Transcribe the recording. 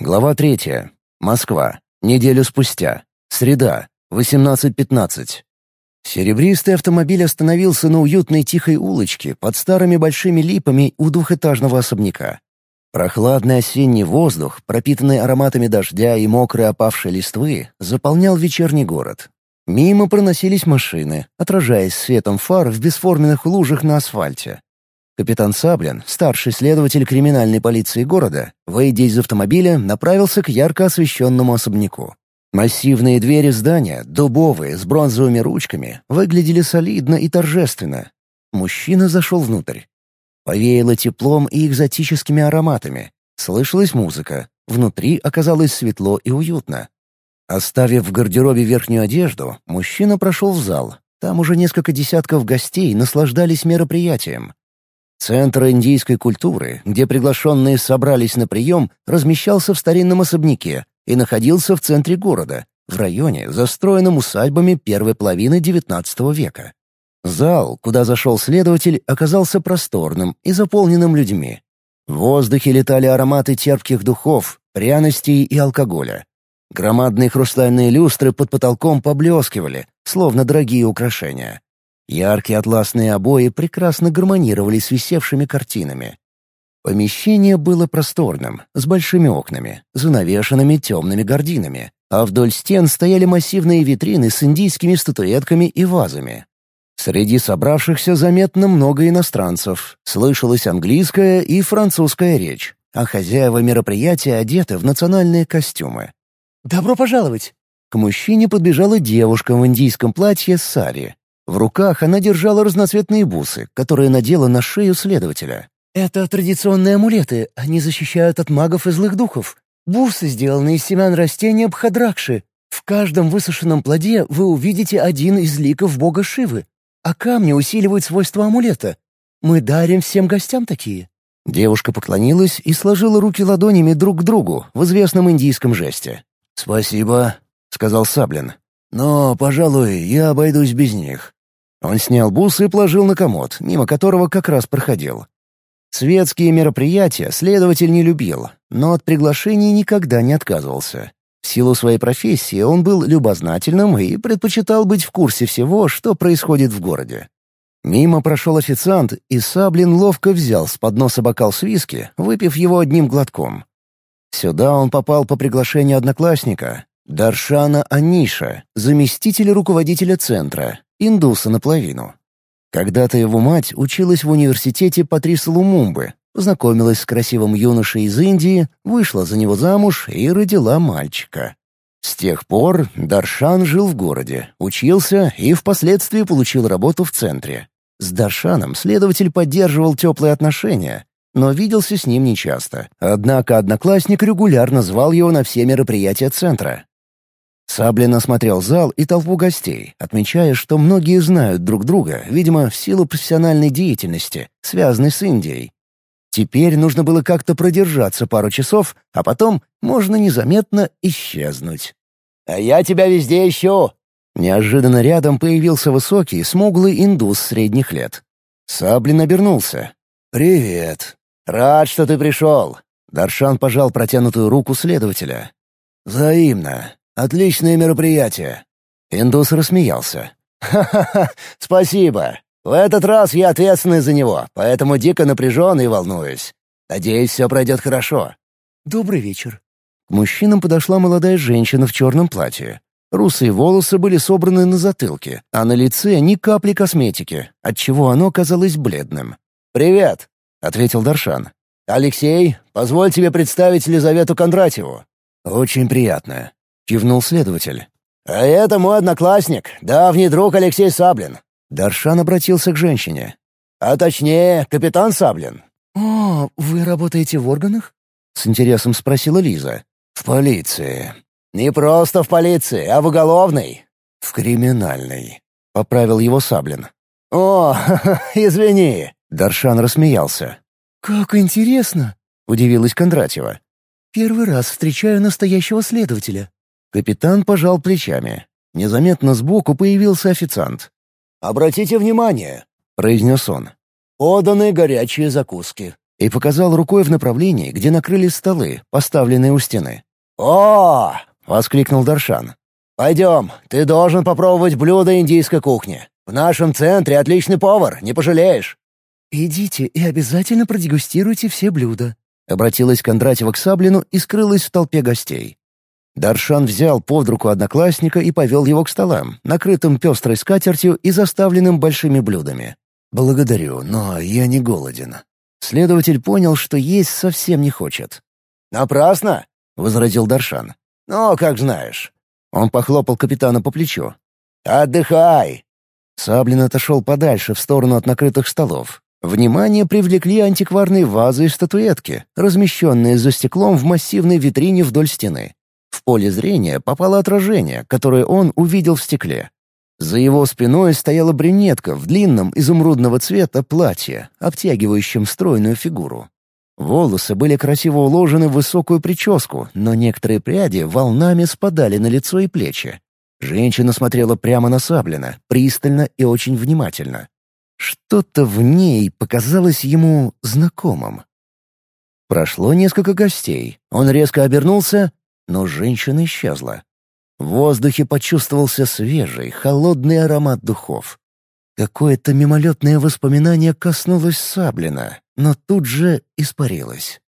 Глава третья. Москва. Неделю спустя. Среда. 18.15. Серебристый автомобиль остановился на уютной тихой улочке под старыми большими липами у двухэтажного особняка. Прохладный осенний воздух, пропитанный ароматами дождя и мокрой опавшей листвы, заполнял вечерний город. Мимо проносились машины, отражаясь светом фар в бесформенных лужах на асфальте. Капитан Саблин, старший следователь криминальной полиции города, выйдя из автомобиля, направился к ярко освещенному особняку. Массивные двери здания, дубовые, с бронзовыми ручками, выглядели солидно и торжественно. Мужчина зашел внутрь. Повеяло теплом и экзотическими ароматами. Слышалась музыка. Внутри оказалось светло и уютно. Оставив в гардеробе верхнюю одежду, мужчина прошел в зал. Там уже несколько десятков гостей наслаждались мероприятием. Центр индийской культуры, где приглашенные собрались на прием, размещался в старинном особняке и находился в центре города, в районе, застроенном усадьбами первой половины XIX века. Зал, куда зашел следователь, оказался просторным и заполненным людьми. В воздухе летали ароматы терпких духов, пряностей и алкоголя. Громадные хрустальные люстры под потолком поблескивали, словно дорогие украшения. Яркие атласные обои прекрасно гармонировали с висевшими картинами. Помещение было просторным, с большими окнами, занавешенными темными гардинами, а вдоль стен стояли массивные витрины с индийскими статуэтками и вазами. Среди собравшихся заметно много иностранцев, слышалась английская и французская речь, а хозяева мероприятия одеты в национальные костюмы. «Добро пожаловать!» К мужчине подбежала девушка в индийском платье сари, в руках она держала разноцветные бусы, которые надела на шею следователя. «Это традиционные амулеты, они защищают от магов и злых духов. Бусы сделаны из семян растения бхадракши. В каждом высушенном плоде вы увидите один из ликов бога Шивы, а камни усиливают свойства амулета. Мы дарим всем гостям такие». Девушка поклонилась и сложила руки ладонями друг к другу в известном индийском жесте. «Спасибо», — сказал Саблин. «Но, пожалуй, я обойдусь без них. Он снял бусы и положил на комод, мимо которого как раз проходил. Светские мероприятия следователь не любил, но от приглашений никогда не отказывался. В силу своей профессии он был любознательным и предпочитал быть в курсе всего, что происходит в городе. Мимо прошел официант, и Саблин ловко взял с подноса бокал с виски, выпив его одним глотком. Сюда он попал по приглашению одноклассника, Даршана Аниша, заместителя руководителя центра, индуса наполовину. Когда-то его мать училась в университете Патриса Лумумбы, познакомилась с красивым юношей из Индии, вышла за него замуж и родила мальчика. С тех пор Даршан жил в городе, учился и впоследствии получил работу в центре. С Даршаном следователь поддерживал теплые отношения, но виделся с ним нечасто. Однако одноклассник регулярно звал его на все мероприятия центра. Саблин осмотрел зал и толпу гостей, отмечая, что многие знают друг друга, видимо, в силу профессиональной деятельности, связанной с Индией. Теперь нужно было как-то продержаться пару часов, а потом можно незаметно исчезнуть. «А я тебя везде ищу!» Неожиданно рядом появился высокий, смуглый индус средних лет. Саблин обернулся. «Привет. Рад, что ты пришел». Даршан пожал протянутую руку следователя. «Взаимно. Отличное мероприятие». Индус рассмеялся. «Ха-ха-ха, спасибо. В этот раз я ответственный за него, поэтому дико напряжен и волнуюсь. Надеюсь, все пройдет хорошо». «Добрый вечер». К мужчинам подошла молодая женщина в черном платье. Русые волосы были собраны на затылке, а на лице ни капли косметики, отчего оно казалось бледным. «Привет», — ответил Даршан. «Алексей, позволь тебе представить Лизавету Кондратьеву». «Очень приятно. Кивнул следователь. «А это мой одноклассник, давний друг Алексей Саблин». Даршан обратился к женщине. «А точнее, капитан Саблин». «О, вы работаете в органах?» — с интересом спросила Лиза. «В полиции». «Не просто в полиции, а в уголовной». «В криминальной», — поправил его Саблин. «О, извини», — Даршан рассмеялся. «Как интересно», — удивилась Кондратьева. «Первый раз встречаю настоящего следователя». Капитан пожал плечами. Незаметно сбоку появился официант. «Обратите внимание», — произнес он. «Поданы горячие закуски. и показал рукой в направлении, где накрыли столы, поставленные у стены. «О!» — воскликнул Даршан. «Пойдем, ты должен попробовать блюдо индийской кухни. В нашем центре отличный повар, не пожалеешь». «Идите и обязательно продегустируйте все блюда», — обратилась Кондратьева к Саблину и скрылась в толпе гостей. Даршан взял под руку одноклассника и повел его к столам, накрытым пестрой скатертью и заставленным большими блюдами. «Благодарю, но я не голоден». Следователь понял, что есть совсем не хочет. «Напрасно!» — возразил Даршан. «Ну, как знаешь». Он похлопал капитана по плечу. «Отдыхай!» Саблин отошел подальше, в сторону от накрытых столов. Внимание привлекли антикварные вазы и статуэтки, размещенные за стеклом в массивной витрине вдоль стены. Поле зрения попало отражение, которое он увидел в стекле. За его спиной стояла брюнетка в длинном изумрудного цвета платье, обтягивающем стройную фигуру. Волосы были красиво уложены в высокую прическу, но некоторые пряди волнами спадали на лицо и плечи. Женщина смотрела прямо на Саблина, пристально и очень внимательно. Что-то в ней показалось ему знакомым. Прошло несколько гостей. Он резко обернулся, но женщина исчезла. В воздухе почувствовался свежий, холодный аромат духов. Какое-то мимолетное воспоминание коснулось Саблина, но тут же испарилось.